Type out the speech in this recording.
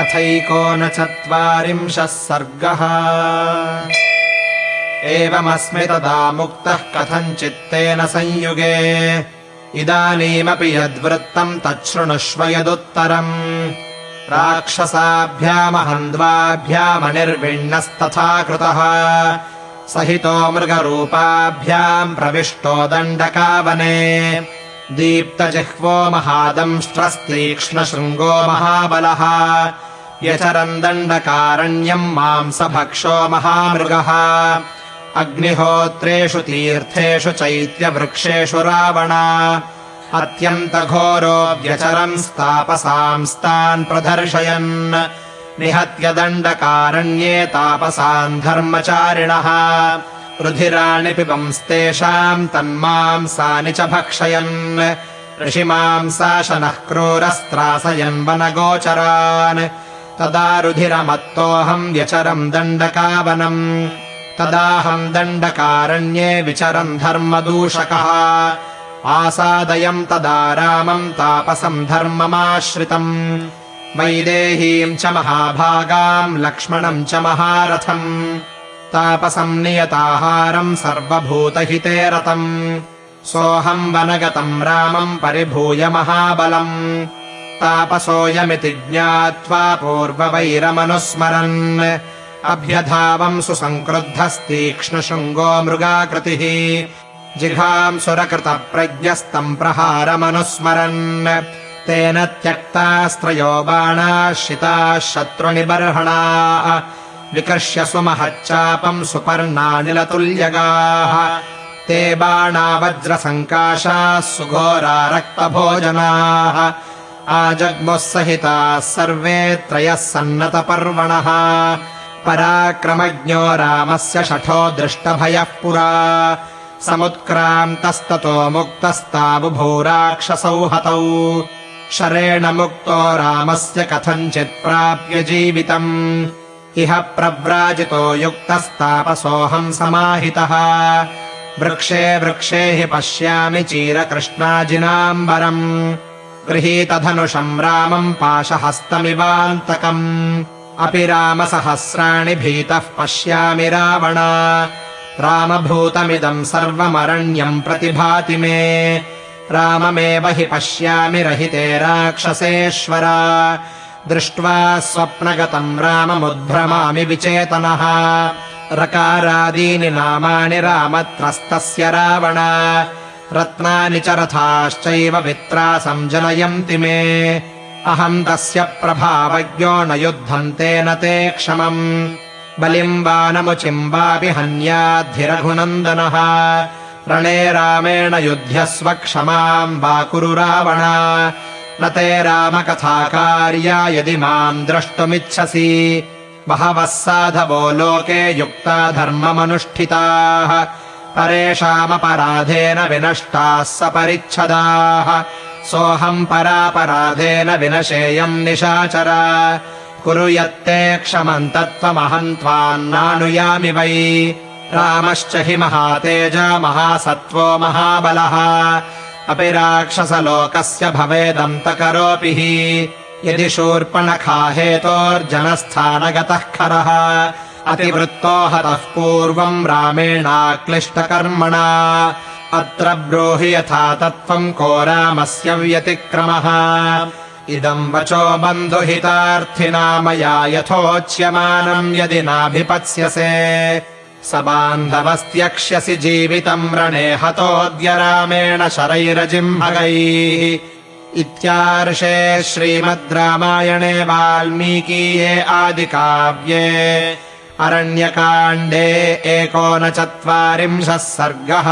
अथैकोनचत्वारिंशः सर्गः। एवमस्मि तदा मुक्तः कथञ्चित्तेन संयुगे। इदानीमपि यद्वृत्तम् तच्छृणुष्व यदुत्तरम्। राक्षसाभ्यामहन्द्वाभ्यामनिर्विण्णस्तथा कृतः। सहितो मृगरूपाभ्याम् प्रविष्टो दण्डकावने। दीप्तजिह्वो महादंष्ट्रस्तीक्ष्णशृङ्गो महाबलः यचरम् दण्डकारण्यम् मांसभक्षो महामृगः। अग्निहोत्रेषु तीर्थेषु चैत्यवृक्षेषु रावण। अत्यन्तघोरो व्यचरम् स्तापसांस्तान् प्रदर्शयन्। निहत्य दण्डकारण्ये तापसान् धर्मचारिणः। रुधिराणि पिबंस्तेषाम् तन्मांसानि च भक्षयन्। ऋषिमांसाशनः क्रूरस्त्रासयन् वनगोचरान् तदा रुधिरमत्तोऽहम् व्यचरम् दण्डकावनम् तदाहम् दण्डकारण्ये विचरन् धर्मदूषकः। आसादयम् तदा रामम् तापसम् धर्ममाश्रितम्। वैदेहीम् च महाभागाम् लक्ष्मणम् च महारथम्। तापसम् नियताहारम् सर्वभूतहिते रतम् सोऽहम् वनगतम् रामम् परिभूय महाबलम् तापसोऽयमिति ज्ञात्वा पूर्ववैरमनुस्मरन्। अभ्यधावम् सुसङ्क्रुद्धस्तीक्ष्णशृङ्गो मृगाकृतिः। जिघाम् सुरकृतप्रज्ञस्तम् प्रहारमनुस्मरन्। तेन त्यक्तास्त्रयो बाणाः शिताः शत्रुनिबर्हणाः। विकर्ष्य सुमहच्चापम् सुपर्णानिलतुल्यगाः। ते बाणा वज्रसङ्काशाः सुघोरा रक्तभोजनाः आजग्मुः सहिताः सर्वे त्रयः सन्नतपर्वणः। पराक्रमज्ञो रामस्य शठो दृष्टभयः पुरा। समुत्क्रान्तस्ततो मुक्तस्ताबुभूराक्षसौ हतौ शरेण मुक्तो रामस्य कथञ्चित् प्राप्य जीवितम्। इह प्रव्राजितो युक्तस्तापसोऽहम् समाहितः। वृक्षे वृक्षे हि पश्यामि चीरकृष्णाजिनाम्बरम् गृहीतधनुषम् रामम् पाशहस्तमिवान्तकम्। अपि रामसहस्राणि भीतः पश्यामि रावण। रामभूतमिदम् सर्वमरण्यम् प्रतिभाति मे। राममेव हि पश्यामि रहिते राक्षसेश्वर। दृष्ट्वा स्वप्नगतम् राममुद्भ्रमामि विचेतनः। रकारादीनि नामानि रामत्रस्तस्य रावण रत्नानि च रथाश्चैव वित्रा सञ्जनयन्ति मे। अहम् तस्य प्रभावज्ञो न युद्धन्तेन ते क्षमम्। बलिम् वानमुचिम् वापि हन्याद्धिरघुनन्दनः रणे रामेण युध्यस्व क्षमाम् वा कुरु रावण। न ते रामकथाकार्या यदि माम् द्रष्टुमिच्छसि। बहवः साधवो लोके युक्ता धर्ममनुष्ठिताः परेषामपराधेन विनष्टाः सपरिच्छदाः। सोऽहम् परापराधेन विनशेयम् निशाचर। कुरु यत्ते क्षमम् तत्त्वमहम् त्वान्नानुयामि वै। रामश्च हि महातेजा महासत्त्वो महाबलः। अपि राक्षसलोकस्य भवेदन्तकरोऽपि हि। यदि शूर्पणखा हेतोर्जनस्थानगतः खरः अतिवृत्तो हतः पूर्वम् रामेणाक्लिष्टकर्मणा। अत्र ब्रूहि यथा तत्त्वम् को रामस्य व्यतिक्रमः। इदम् वचो बन्धुहितार्थिना मया यथोच्यमानम् यदि नाभिपत्स्यसे। स बान्धवस्त्यक्ष्यसि जीवितम् रणे हतोऽद्य रामेण शरैरजिम्भगैः इत्यार्षे श्रीमद् रामायणे वाल्मीकीये आदिकाव्ये अरण्यकाण्डे एकोनचत्वारिंशः सर्गः